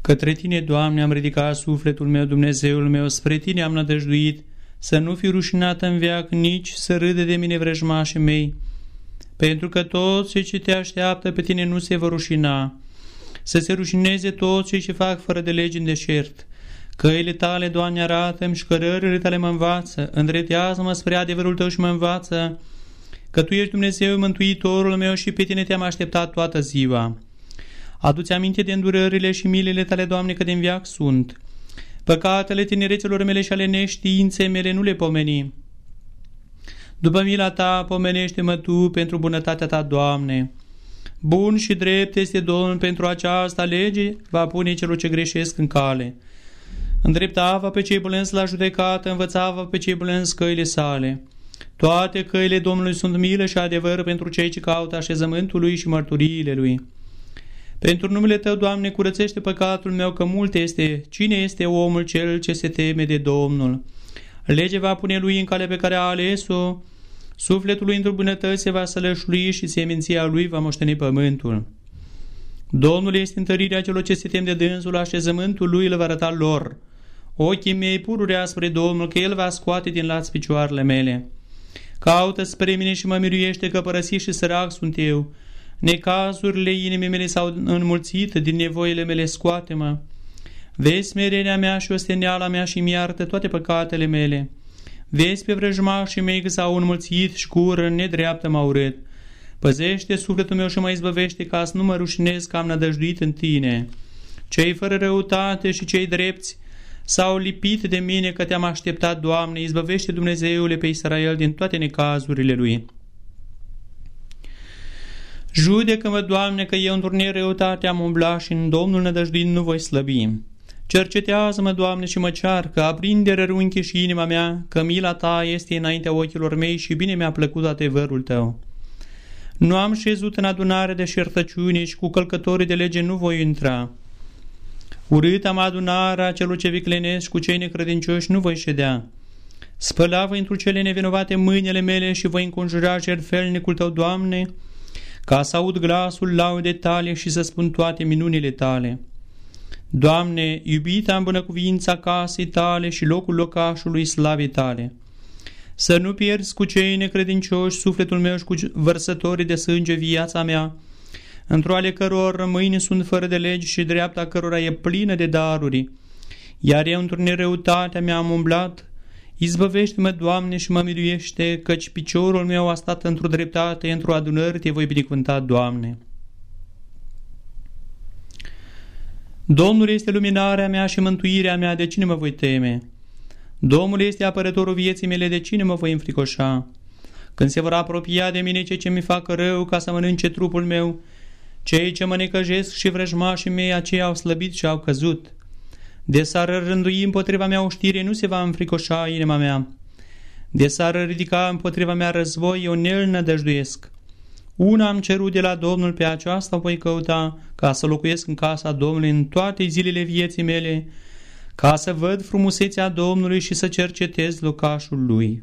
Către Tine, Doamne, am ridicat sufletul meu, Dumnezeul meu, spre Tine am nădăjduit, să nu fi rușinat în veac, nici să râde de mine vrăjmașii mei, pentru că toți cei ce te așteaptă pe Tine nu se vor rușina, să se rușineze toți cei ce fac fără de legi în deșert. Căile Tale, Doamne, arată-mi și cărările Tale mă învață, îndretează-mă spre adevărul Tău și mă învață, că Tu ești Dumnezeu, Mântuitorul meu și pe Tine te-am așteptat toată ziua. Adu-ți aminte de îndurările și milele tale, Doamne, că din viac sunt. Păcatele tinerețelor mele și ale neștiinței mele nu le pomeni. După mila ta, pomenește-mă tu pentru bunătatea ta, Doamne. Bun și drept este Domnul pentru aceasta lege, va pune celor ce greșesc în cale. Îndrepta-va pe cei blânzi la judecată, învăța-va pe cei blânzi căile sale. Toate căile Domnului sunt milă și adevăr pentru cei ce caută așezământul lui și mărturiile lui. Pentru numele Tău, Doamne, curățește păcatul meu, că mult este. Cine este omul cel ce se teme de Domnul? Lege va pune lui în cale pe care a ales-o, sufletul lui într-o bunătăți se va sălășlui și seminția lui va moșteni pământul. Domnul este întărirea celor ce se tem de dânsul, așezământul lui îl va arăta lor. Ochii mei pururea spre Domnul, că El va scoate din laț picioarele mele. Caută spre mine și mă miruiește că părăsit și sărac sunt eu, Necazurile inimii mele s-au înmulțit, din nevoile mele scoate-mă. Vezi smerenia mea și osteneala mea și mi-artă toate păcatele mele. Vezi pe vrăjmașii mei că s-au înmulțit și cură nedreaptă m-au urât. Păzește sufletul meu și mă izbăvește ca să nu mă rușinez că am nădăjduit în tine. Cei fără răutate și cei drepți s-au lipit de mine că te-am așteptat, Doamne, izbăvește Dumnezeule pe Israel din toate necazurile lui. Judecă-mă, Doamne, că eu într-o răutate am umblat și în Domnul nădăjduit nu voi slăbi. Cercetează-mă, Doamne, și mă cearcă, aprinde rărunchi și inima mea, că mila Ta este înaintea ochilor mei și bine mi-a plăcut adevărul Tău. Nu am șezut în adunare de șertăciune și cu călcătorii de lege nu voi intra. Urât am adunarea celor ce viclenesc cu cei necredincioși nu voi ședea. Spăla voi într cele nevinovate mâinile mele și voi înconjura jertfelnicul Tău, Doamne, ca să aud glasul laude tale și să spun toate minunile tale. Doamne, iubita în bună cuvința casei tale și locul locașului slavei tale, să nu pierzi cu cei necredincioși sufletul meu și cu vărsătorii de sânge viața mea, într-o ale căror mâini sunt fără de legi și dreapta cărora e plină de daruri, iar eu într-o nereutatea mea am umblat, Izbăvește-mă, Doamne, și mă miluiește, căci piciorul meu a stat într-o dreptate, într-o adunări te voi binecuvânta, Doamne. Domnul este luminarea mea și mântuirea mea, de cine mă voi teme? Domnul este apărătorul vieții mele, de cine mă voi înfricoșa? Când se vor apropia de mine cei ce mi fac rău ca să mănânce trupul meu, cei ce mă necăjesc și vrăjmașii mei aceia au slăbit și au căzut. De s-ar rândui împotriva mea o știre, nu se va înfricoșa inima mea. De s-ar ridica împotriva mea război, eu ne-l nădăjduiesc. Una am cerut de la Domnul, pe aceasta voi căuta, ca să locuiesc în casa Domnului în toate zilele vieții mele, ca să văd frumusețea Domnului și să cercetez locașul Lui.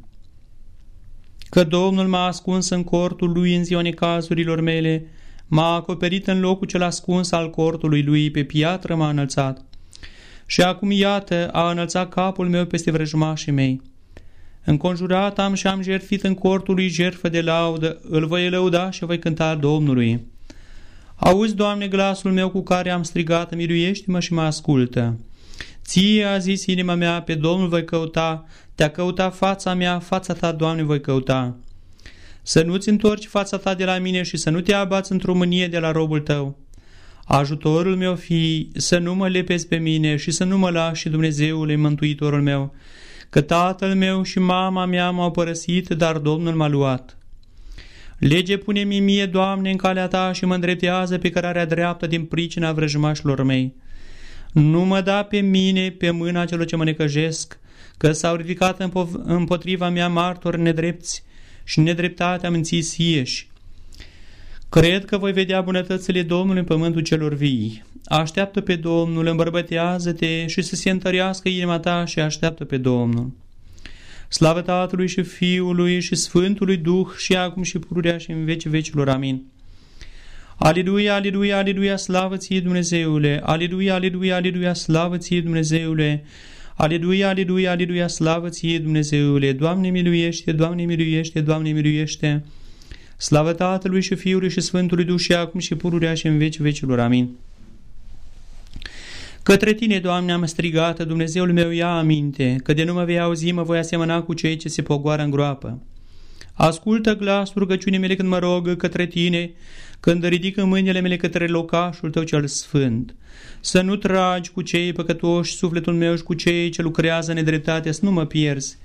Că Domnul m-a ascuns în cortul Lui în ziua necazurilor mele, m-a acoperit în locul cel ascuns al cortului Lui, pe piatră m-a înălțat. Și acum, iată, a înălțat capul meu peste vrăjmașii mei. Înconjurat am și am jertfit în cortul lui jertfă de laudă, îl voi lăuda și voi cânta Domnului. Auzi, Doamne, glasul meu cu care am strigat, miluiește-mă și mă ascultă. Ție a zis inima mea, pe Domnul voi căuta, te-a căutat fața mea, fața ta, Doamne, voi căuta. Să nu-ți întorci fața ta de la mine și să nu te abați într-o mânie de la robul tău. Ajutorul meu fi să nu mă lepezi pe mine și să nu mă lași Dumnezeule Mântuitorul meu, că tatăl meu și mama mea m-au părăsit, dar Domnul m-a luat. Lege pune-mi mie, Doamne, în calea Ta și mă îndreptează pe cărarea dreaptă din pricina vrăjmașilor mei. Nu mă da pe mine pe mâna celor ce mă necăjesc, că s-au ridicat împotriva mea martori nedrepți și nedreptatea minții sieși. Cred că voi vedea bunătățile Domnului în pământul celor vii. Așteaptă pe Domnul, îmbărbătează-te și să se întărească inima ta și așteaptă pe Domnul. Slavă Tatălui și Fiului și Sfântului Duh și acum și pururea și în veci vecilor. Amin. Aleluia, aleluia, aleluia, slavă ție Dumnezeule! Aleluia, aleluia, aleluia, slavă ție Dumnezeule! Aleluia, aleluia, aleluia, slavă ție Dumnezeule! Doamne miluiește, Doamne miluiește, Doamne miluiește! Slavă Tatălui și Fiului și Sfântului Duh și acum și pururea și în veci vecilor. Amin. Către tine, Doamne, am strigat, Dumnezeul meu, ia aminte, că de nu mă vei auzi, mă voi asemăna cu cei ce se pogoară în groapă. Ascultă glasul rugăciunii mele când mă rog către tine, când ridic mâinile mele către locașul tău cel sfânt. Să nu tragi cu cei păcătoși sufletul meu și cu cei ce lucrează nedreptate, să nu mă pierzi.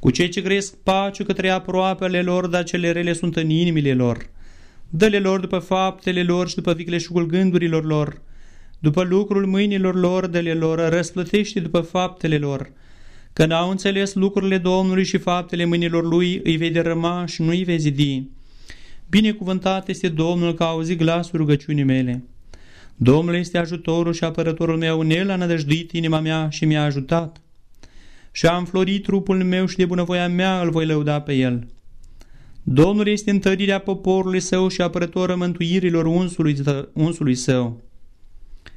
Cu cei ce gresc paciu către aproapele lor, dar cele rele sunt în inimile lor. Dă-le lor după faptele lor și după vicleșugul gândurilor lor. După lucrul mâinilor lor, dă-le lor, răsplătește după faptele lor. Că n-au înțeles lucrurile Domnului și faptele mâinilor lui, îi vei dărâma și nu îi vei zidi. Binecuvântat este Domnul că a auzit glasul rugăciunii mele. Domnul este ajutorul și apărătorul meu, în El a nădăjduit inima mea și mi-a ajutat. Și a înflorit trupul meu și de bunăvoia mea îl voi lăuda pe El. Domnul este întărirea poporului său și apărătorul mântuirilor unsului, unsului său.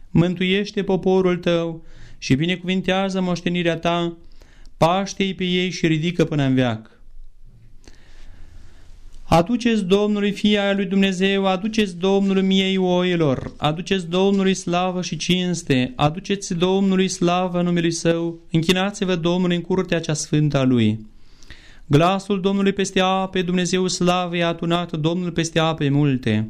Mântuiește poporul tău și binecuvintează moștenirea ta, paște pe ei și ridică până în veac. Aduceți Domnului fia lui Dumnezeu, aduceți Domnului miei oilor, aduceți Domnului slavă și cinste, aduceți Domnului slavă numelui Său, închinați-vă Domnului în curtea cea sfântă a Lui. Glasul Domnului peste ape, Dumnezeu slavă i-a atunat Domnul peste ape multe.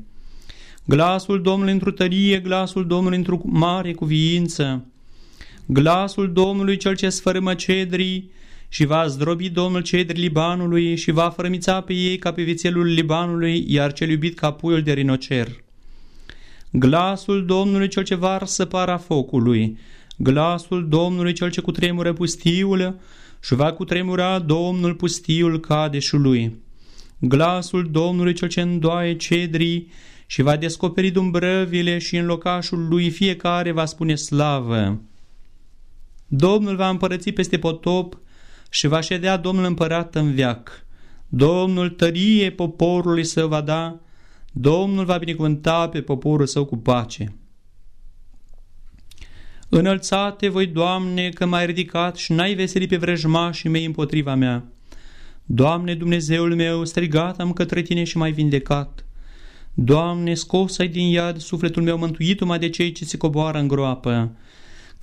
Glasul Domnului într-o tărie, glasul Domnului într-o mare cuviință. Glasul Domnului cel ce sfărâmă cedrii, și va zdrobi Domnul cedri Libanului și va fărămița pe ei ca pe vițelul Libanului, iar cel iubit ca puiul de rinocer. Glasul Domnului cel ce varsă para focului, glasul Domnului cel ce cutremură pustiul și va cutremura Domnul pustiul cadeșului. Glasul Domnului cel ce îndoaie cedrii și va descoperi dumbrăvile și în locașul lui fiecare va spune slavă. Domnul va împărăți peste potop și va ședea Domnul împărat în veac. Domnul tărie poporului să va da, Domnul va binecuvânta pe poporul său cu pace. Înălțate voi, Doamne, că m-ai ridicat și n-ai veselit pe vrăjmașii mei împotriva mea. Doamne, Dumnezeul meu, strigat am către Tine și m-ai vindecat. Doamne, scos ai din iad sufletul meu, mântuitul de cei ce se coboară în groapă.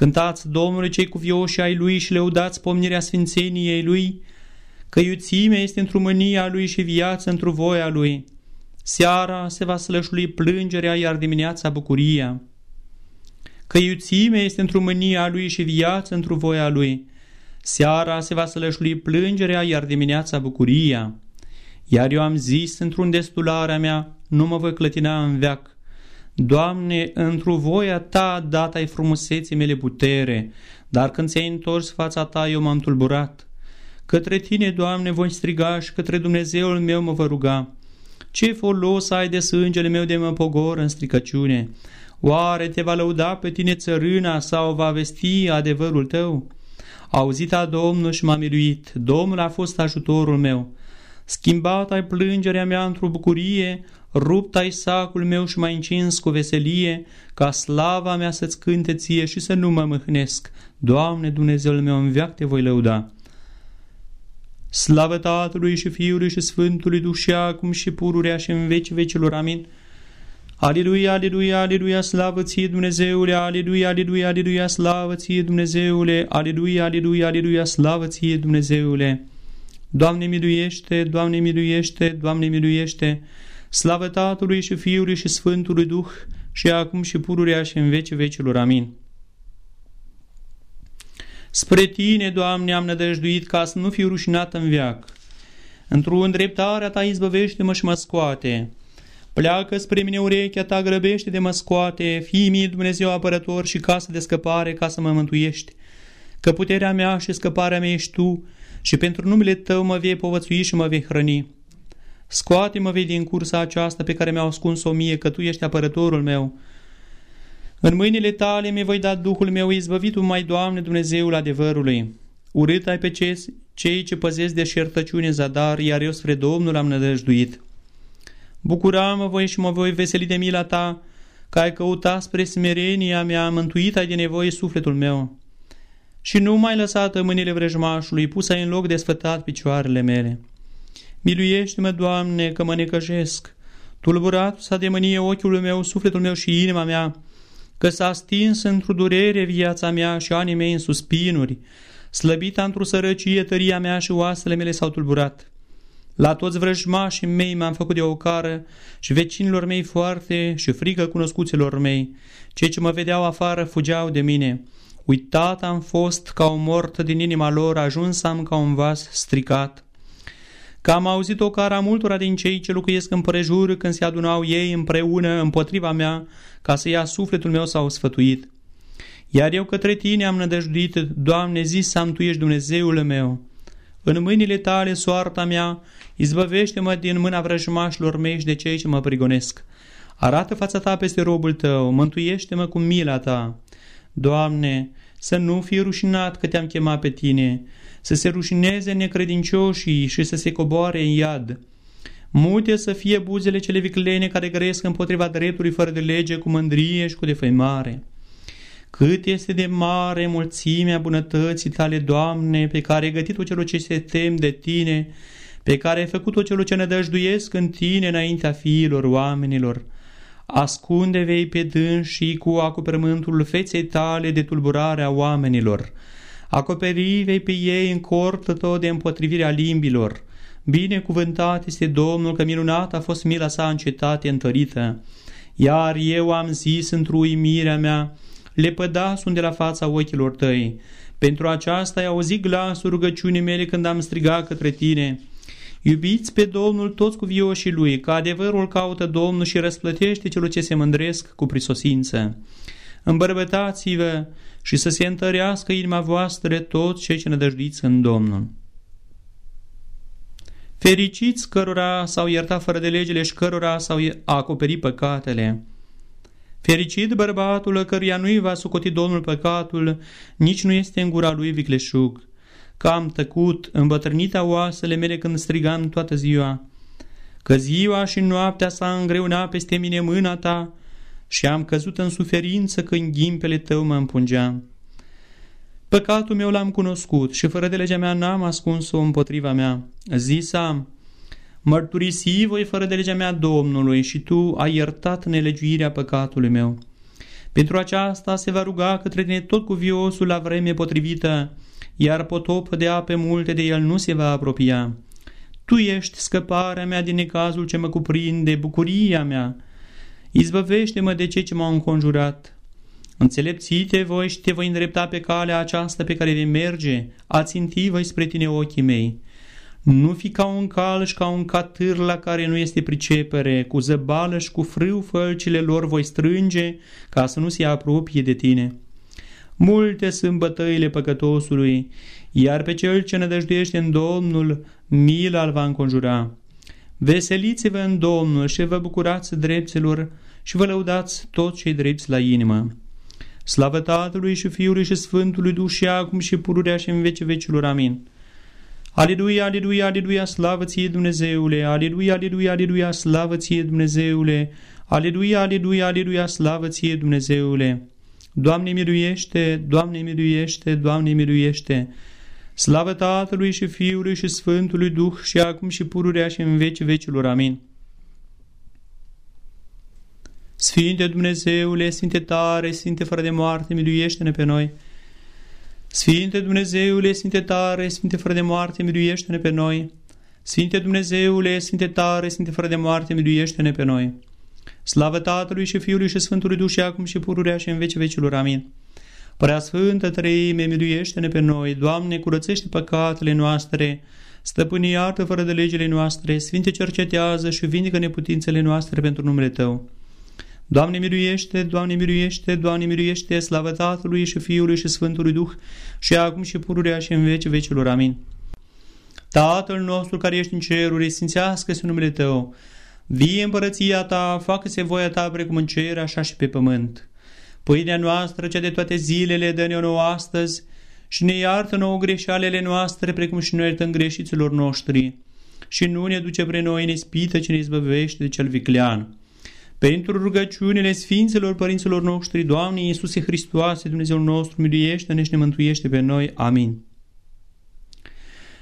Cântați Domnului cei cuvioși ai Lui și lăudați pomnirea sfințeniei Lui, că iuțimea este într mânia Lui și viața într voia Lui. Seara se va slășului plângerea, iar dimineața bucuria. Că iuțimea este într mânia Lui și viața într voia Lui. Seara se va slășului plângerea, iar dimineața bucuria. Iar eu am zis într-un destularea mea, nu mă voi clătina în veac. Doamne, într-o voia Ta dat ai frumuseții mele putere, dar când ți-ai întors fața Ta, eu m-am tulburat. Către Tine, Doamne, voi striga și către Dumnezeul meu mă vă ruga. Ce folos ai de sângele meu de mă pogor în stricăciune? Oare te va lăuda pe tine țărâna sau va vesti adevărul tău? Auzit a Domnul și m-a miluit, Domnul a fost ajutorul meu. Schimbat ai plângerea mea într-o bucurie, rupt ai sacul meu și m-ai încins cu veselie, ca slava mea să-ți cânte ție și să nu mă mâhnesc. Doamne, Dumnezeul meu, în veac te voi lăuda. Slavă Tatălui și Fiului și Sfântului Duh și acum și pururea și în veci vecilor. Amin. Aleluia, aleluia, aleluia, slavă ție Dumnezeule, aleluia, aleluia, aleluia, slavă ție Dumnezeule, aleluia, aleluia, aleluia, slavă ție Dumnezeule. Doamne miluiește, Doamne miluiește, Doamne miluiește, Slavă Tatălui și Fiului și Sfântului Duh, și acum și pururea și în vece vecilor. Amin. Spre Tine, Doamne, am nădăjduit ca să nu fiu rușinat în veac. Într-o îndreptarea Ta izbăvește-mă și mă scoate. Pleacă spre mine urechea Ta, grăbește de mă scoate, fii mie Dumnezeu apărător și casă de scăpare ca să mă mântuiești. Că puterea mea și scăparea mea ești Tu și pentru numele Tău mă vei povățui și mă vei hrăni. Scoate-mă vei din cursa aceasta pe care mi-au ascuns-o mie, că Tu ești apărătorul meu. În mâinile Tale mi voi da Duhul meu izbăvitul mai, Doamne, Dumnezeul adevărului. Urât ai pe cei ce păzesc de șertăciune zadar, iar eu spre Domnul am nădăjduit. Bucuram-mă voi și mă voi veseli de mila ta, că ai căutat spre smerenia mea, mântuit ai de nevoie sufletul meu. Și nu mai lăsat mâinile vrăjmașului, pus în loc de sfătat picioarele mele. Miluiește-mă, Doamne, că mă necăjesc. Tulburat s-a de mânie ochiul meu, sufletul meu și inima mea, că s-a stins într-o durere viața mea și anii mei în suspinuri, slăbita într-o sărăcie tăria mea și oasele mele s-au tulburat. La toți vrăjmașii mei m-am făcut de o cară și vecinilor mei foarte și frică cunoscuților mei. Cei ce mă vedeau afară fugeau de mine. Uitat am fost ca o mort din inima lor, ajuns am ca un vas stricat. Că am auzit o cara multora din cei ce locuiesc împrejur când se adunau ei împreună împotriva mea, ca să ia sufletul meu s-au sfătuit. Iar eu către tine am nădăjduit, Doamne, zis să am Tu ești Dumnezeul meu. În mâinile tale soarta mea, izbăvește-mă din mâna vrăjmașilor mei și de cei ce mă prigonesc. Arată fața ta peste robul tău, mântuiește-mă cu mila ta. Doamne, să nu fii rușinat că te-am chemat pe tine, să se rușineze necredincioșii și să se coboare în iad. Multe să fie buzele cele viclene care grăiesc împotriva dreptului fără de lege cu mândrie și cu defăimare. Cât este de mare mulțimea bunătății tale, Doamne, pe care ai gătit-o celor ce se tem de Tine, pe care ai făcut-o celor ce nădăjduiesc în Tine înaintea fiilor oamenilor. Ascunde vei pe dânsii cu acoperământul feței tale de tulburarea oamenilor. Acoperi vei pe ei în cortă tot de împotrivirea limbilor. Binecuvântat este Domnul că minunat a fost mila sa în cetate întărită. Iar eu am zis într-o uimirea mea, lepăda sunt de la fața ochilor tăi. Pentru aceasta ai auzit glasul rugăciunii mele când am strigat către tine. Iubiți pe Domnul toți cu vioșii lui, că adevărul caută Domnul și răsplătește celor ce se mândresc cu prisosință. Îmbărbătați-vă și să se întărească inima voastră toți cei ce nădăjduiți în Domnul. Fericiți cărora s-au iertat fără de legile și cărora s-au acoperit păcatele. Fericit bărbatul căruia nu-i va socoti Domnul păcatul, nici nu este în gura lui vicleșug. Că am tăcut, îmbătrânita oasele mele când strigam toată ziua. Că ziua și noaptea s-a îngreunat peste mine mâna ta și am căzut în suferință când ghimpele tău mă împungeam. Păcatul meu l-am cunoscut și fără de legea mea n-am ascuns-o împotriva mea. Zis am, mărturisi voi fără de legea mea Domnului și tu ai iertat nelegiuirea păcatului meu. Pentru aceasta se va ruga către tine tot cu viosul la vreme potrivită, iar potop de ape multe de el nu se va apropia. Tu ești scăparea mea din necazul ce mă cuprinde, bucuria mea. Izbăvește-mă de cei ce m-au înconjurat. Înțelepțite voi și te voi îndrepta pe calea aceasta pe care vei merge, a ținti voi spre tine ochii mei. Nu fi ca un calș și ca un catâr la care nu este pricepere, cu zăbală și cu frâu fălcile lor voi strânge ca să nu se apropie de tine. Multe sunt bătăile păcătosului, iar pe cel ce nădăjduiește în Domnul, mila îl va înconjura. Veseliți-vă în Domnul și vă bucurați drepților și vă lăudați toți cei drepți la inimă. Slavă Tatălui și Fiului și Sfântului Duh și acum și pururea și în vece vecilor. Amin. Aleluia, aleluia, aleluia, slavă ție Dumnezeule, aleluia, aleluia, aleluia, slavă ție Dumnezeule, aleluia, aleluia, aleluia, slavă ție Dumnezeule. Doamne miluiește, Doamne miluiește, Doamne miluiește. Slavă Tatălui și Fiului și Sfântului Duh și acum și pururea și în veci vecilor. Amin. Sfinte Dumnezeule, Sfinte tare, Sfinte fără de moarte, miluiește-ne pe noi. Sfinte Dumnezeule, Sfinte tare, Sfinte fără de moarte, miluiește-ne pe noi. Sfinte Dumnezeule, Sfinte tare, Sfinte fără de moarte, miluiește-ne pe noi. Slavă Tatălui și Fiului și Sfântului Duh și acum și pururea și în vece vecilor. Amin. Părea Sfântă Trăime, miluiește-ne pe noi. Doamne, curățește păcatele noastre. Stăpâni iartă fără de legile noastre. Sfinte cercetează și vindică neputințele noastre pentru numele Tău. Doamne miluiește, Doamne miluiește, Doamne miluiește, slavă Tatălui și Fiului și Sfântului Duh, și acum și pururea și în veci vecilor. Amin. Tatăl nostru care ești în ceruri, sfințească-se numele Tău, vie împărăția Ta, facă-se voia Ta precum în cer, așa și pe pământ. Pâinea noastră, cea de toate zilele, dă-ne-o nouă astăzi și ne iartă nouă greșalele noastre, precum și noi iertăm greșiților noștri și nu ne duce pre noi în ispită ce ne izbăvește de cel viclean. Pentru rugăciunile Sfinților Părinților noștri, Doamne Iisuse Hristoase, Dumnezeul nostru, miluiește-ne și ne mântuiește pe noi. Amin.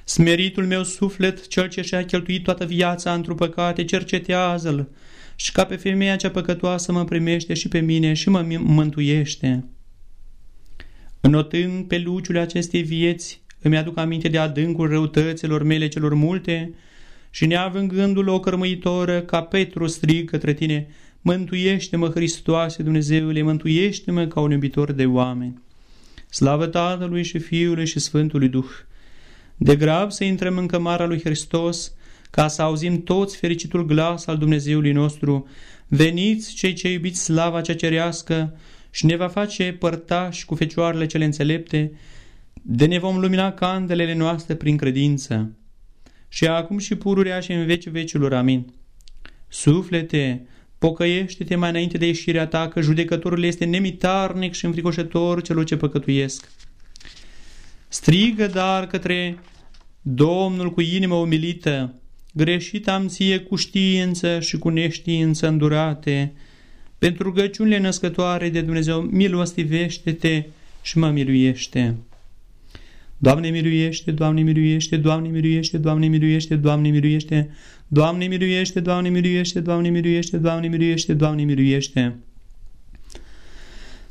Smeritul meu suflet, cel ce și-a cheltuit toată viața într-o păcate, cercetează-l și ca pe femeia cea păcătoasă mă primește și pe mine și mă mântuiește. Înotând pe luciul acestei vieți, îmi aduc aminte de adâncul răutăților mele celor multe și neavând gândul o cărmăitoră, ca Petru strig către tine, Mântuiește-mă, Hristoase, Dumnezeule, mântuiește-mă ca un iubitor de oameni. Slavă Tatălui și Fiului și Sfântului Duh! De grab să intrăm în cămara lui Hristos, ca să auzim toți fericitul glas al Dumnezeului nostru, veniți cei ce iubiți slava cea cerească și ne va face părtași cu fecioarele cele înțelepte, de ne vom lumina candelele noastre prin credință. Și acum și pururea și în veci vecilor. Amin. Suflete, pocăiește-te mai înainte de ieșirea ta, că judecătorul este nemitarnic și înfricoșător celor ce păcătuiesc. Strigă dar către Domnul cu inimă umilită, greșit am ție cu știință și cu neștiință îndurate, pentru rugăciunile născătoare de Dumnezeu, milostivește-te și mă miluiește. Doamne miluiește, Doamne miluiește, Doamne miluiește, Doamne miluiește, Doamne miluiește, Doamne miluiește, Doamne miluiește, Doamne miluiește, Doamne miluiește, Doamne miluiește. Doamne miluiește,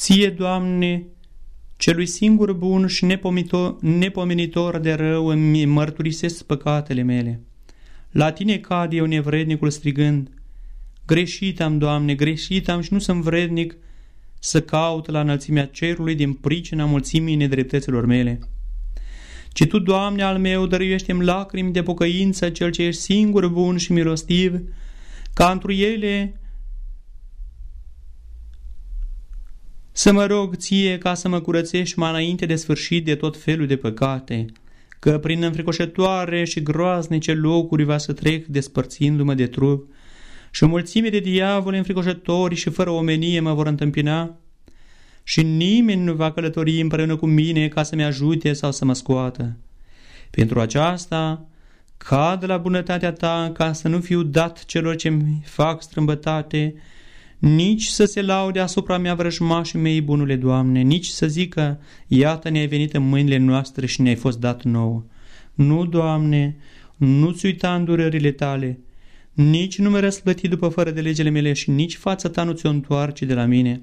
Ție, Doamne, celui singur bun și nepomenitor de rău îmi mărturisesc păcatele mele. La Tine cad eu nevrednicul strigând, Greșit am, Doamne, greșit am și nu sunt vrednic să caut la înălțimea cerului din pricina mulțimii nedreptăților mele ci Tu, Doamne al meu, dăruiește-mi lacrimi de pocăință, Cel ce ești singur bun și milostiv, ca întru ele să mă rog Ție ca să mă curățești mai înainte de sfârșit de tot felul de păcate, că prin înfricoșătoare și groaznice locuri va să trec despărțindu-mă de trup, și o mulțime de diavoli înfricoșători și fără omenie mă vor întâmpina, și nimeni nu va călători împreună cu mine ca să-mi ajute sau să mă scoată. Pentru aceasta, cad la bunătatea ta ca să nu fiu dat celor ce-mi fac strâmbătate, nici să se laude asupra mea vrăjmașii mei, bunule Doamne, nici să zică, iată ne-ai venit în mâinile noastre și ne-ai fost dat nouă. Nu, Doamne, nu-ți uita îndurările tale, nici nu mă răsplăti după fără de legele mele și nici fața ta nu ți-o întoarce de la mine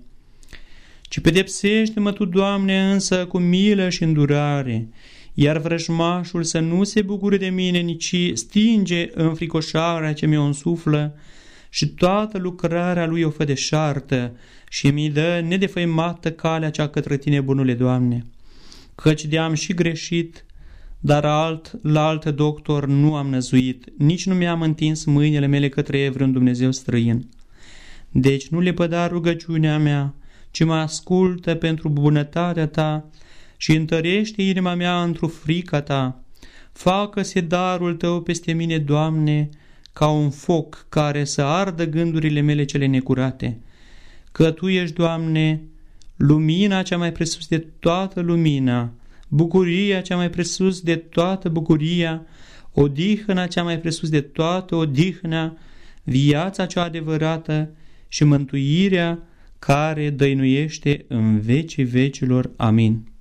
ci pedepsește-mă Tu, Doamne, însă cu milă și îndurare, iar vrăjmașul să nu se bucure de mine, nici stinge înfricoșarea ce mi-o însuflă și toată lucrarea lui o fă de șartă și mi dă nedefăimată calea cea către Tine, bunule Doamne. Căci de-am și greșit, dar alt, la alt doctor nu am năzuit, nici nu mi-am întins mâinile mele către vreun Dumnezeu străin. Deci nu le păda rugăciunea mea, ci mă ascultă pentru bunătatea ta și întărește inima mea într-o frica ta. Facă-se darul tău peste mine, Doamne, ca un foc care să ardă gândurile mele cele necurate. Că Tu ești, Doamne, lumina cea mai presus de toată lumina, bucuria cea mai presus de toată bucuria, odihna cea mai presus de toată odihna, viața cea adevărată și mântuirea care dăinuiește în vecii vecilor. Amin.